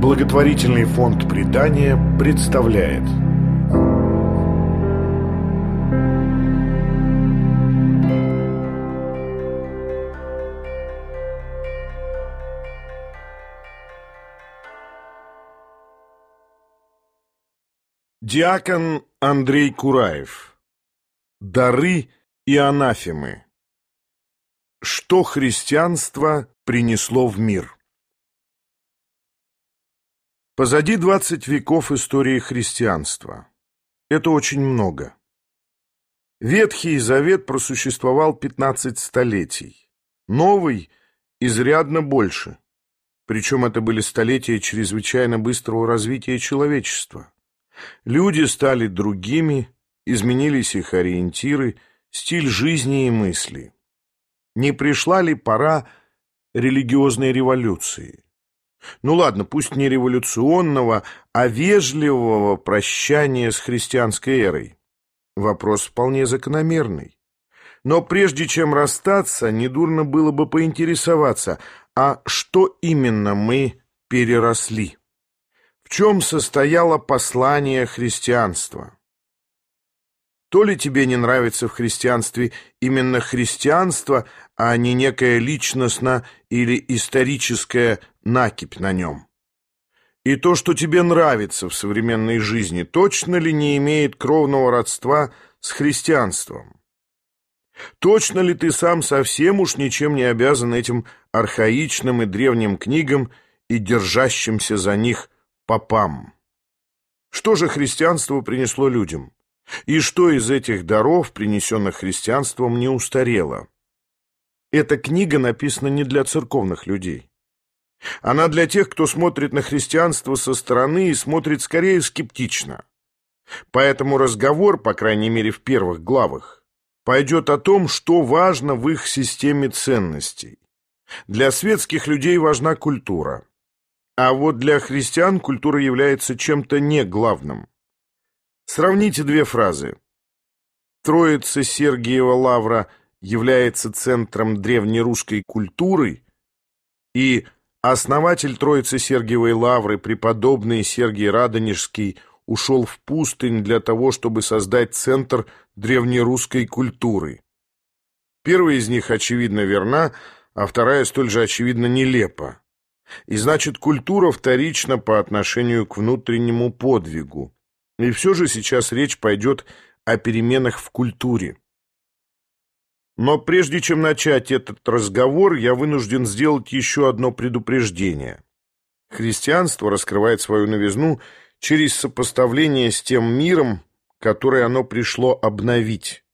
Благотворительный фонд «Предания» представляет. Диакон Андрей Кураев. Дары и анафемы. Что христианство принесло в мир? Позади двадцать веков истории христианства. Это очень много. Ветхий Завет просуществовал пятнадцать столетий. Новый – изрядно больше. Причем это были столетия чрезвычайно быстрого развития человечества. Люди стали другими, изменились их ориентиры, стиль жизни и мысли. Не пришла ли пора религиозной революции? Ну ладно, пусть не революционного, а вежливого прощания с христианской эрой. Вопрос вполне закономерный. Но прежде чем расстаться, недурно было бы поинтересоваться, а что именно мы переросли? В чем состояло послание христианства? То ли тебе не нравится в христианстве именно христианство, а не некая личностно или историческая накипь на нем. И то, что тебе нравится в современной жизни, точно ли не имеет кровного родства с христианством? Точно ли ты сам совсем уж ничем не обязан этим архаичным и древним книгам и держащимся за них попам? Что же христианство принесло людям? И что из этих даров, принесенных христианством, не устарело? Эта книга написана не для церковных людей. Она для тех, кто смотрит на христианство со стороны и смотрит скорее скептично. Поэтому разговор, по крайней мере в первых главах, пойдет о том, что важно в их системе ценностей. Для светских людей важна культура. А вот для христиан культура является чем-то не главным. Сравните две фразы. Троица Сергиева Лавра является центром древнерусской культуры и основатель Троицы Сергиевой Лавры, преподобный Сергий Радонежский, ушел в пустынь для того, чтобы создать центр древнерусской культуры. Первая из них, очевидно, верна, а вторая столь же, очевидно, нелепа. И значит, культура вторична по отношению к внутреннему подвигу. И все же сейчас речь пойдет о переменах в культуре. Но прежде чем начать этот разговор, я вынужден сделать еще одно предупреждение. Христианство раскрывает свою новизну через сопоставление с тем миром, который оно пришло обновить.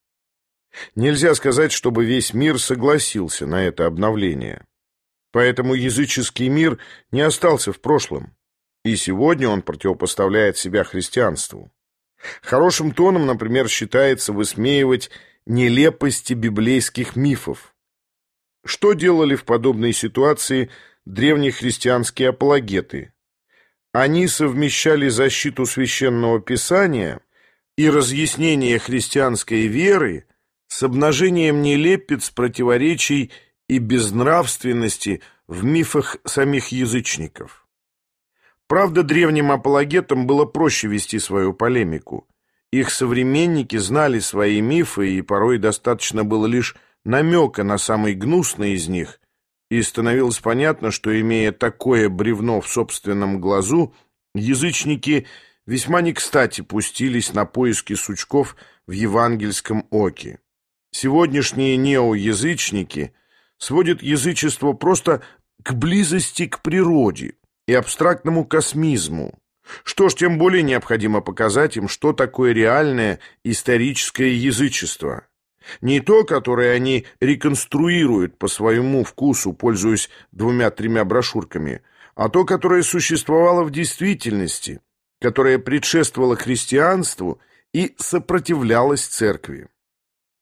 Нельзя сказать, чтобы весь мир согласился на это обновление. Поэтому языческий мир не остался в прошлом. И сегодня он противопоставляет себя христианству. Хорошим тоном, например, считается высмеивать нелепости библейских мифов. Что делали в подобной ситуации древнехристианские апологеты? Они совмещали защиту священного писания и разъяснение христианской веры с обнажением нелепец, противоречий и безнравственности в мифах самих язычников. Правда, древним апологетам было проще вести свою полемику. Их современники знали свои мифы, и порой достаточно было лишь намека на самый гнусный из них, и становилось понятно, что, имея такое бревно в собственном глазу, язычники весьма не кстати пустились на поиски сучков в евангельском оке. Сегодняшние неоязычники сводят язычество просто к близости к природе, и абстрактному космизму. Что ж, тем более необходимо показать им, что такое реальное историческое язычество. Не то, которое они реконструируют по своему вкусу, пользуясь двумя-тремя брошюрками, а то, которое существовало в действительности, которое предшествовало христианству и сопротивлялось церкви.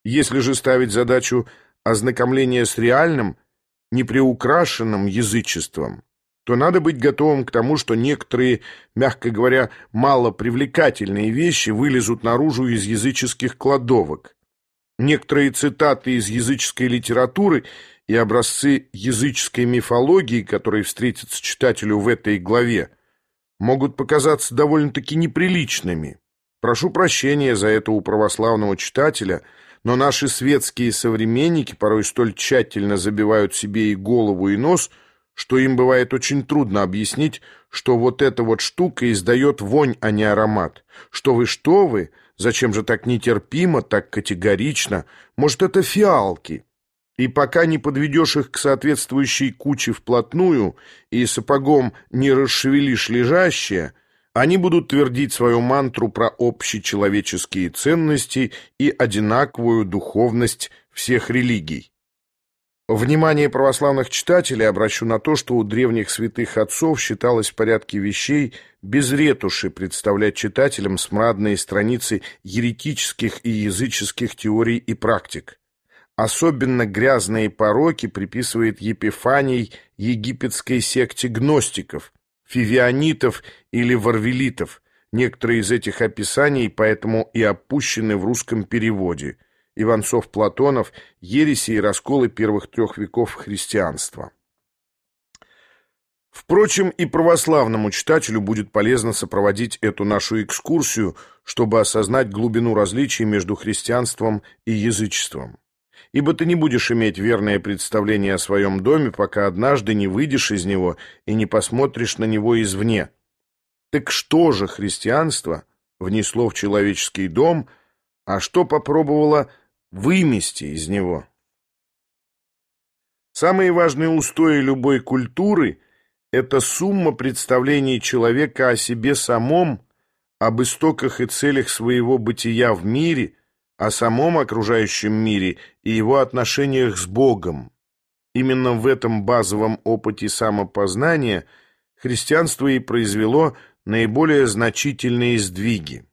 Если же ставить задачу ознакомления с реальным, неприукрашенным язычеством, то надо быть готовым к тому, что некоторые, мягко говоря, малопривлекательные вещи вылезут наружу из языческих кладовок. Некоторые цитаты из языческой литературы и образцы языческой мифологии, которые встретятся читателю в этой главе, могут показаться довольно-таки неприличными. Прошу прощения за это у православного читателя, но наши светские современники порой столь тщательно забивают себе и голову, и нос, что им бывает очень трудно объяснить, что вот эта вот штука издает вонь, а не аромат. Что вы, что вы, зачем же так нетерпимо, так категорично? Может, это фиалки? И пока не подведешь их к соответствующей куче вплотную и сапогом не расшевелишь лежащее, они будут твердить свою мантру про общечеловеческие ценности и одинаковую духовность всех религий. Внимание православных читателей обращу на то, что у древних святых отцов считалось в порядке вещей без ретуши представлять читателям смрадные страницы еретических и языческих теорий и практик. Особенно грязные пороки приписывает Епифаний египетской секте гностиков, фивианитов или варвелитов. Некоторые из этих описаний поэтому и опущены в русском переводе. Иванцов-Платонов «Ереси и расколы первых трех веков христианства». Впрочем, и православному читателю будет полезно сопроводить эту нашу экскурсию, чтобы осознать глубину различий между христианством и язычеством ибо ты не будешь иметь верное представление о своем доме, пока однажды не выйдешь из него и не посмотришь на него извне. Так что же христианство внесло в человеческий дом, а что попробовало вымести из него? Самые важные устои любой культуры – это сумма представлений человека о себе самом, об истоках и целях своего бытия в мире – о самом окружающем мире и его отношениях с Богом. Именно в этом базовом опыте самопознания христианство и произвело наиболее значительные сдвиги.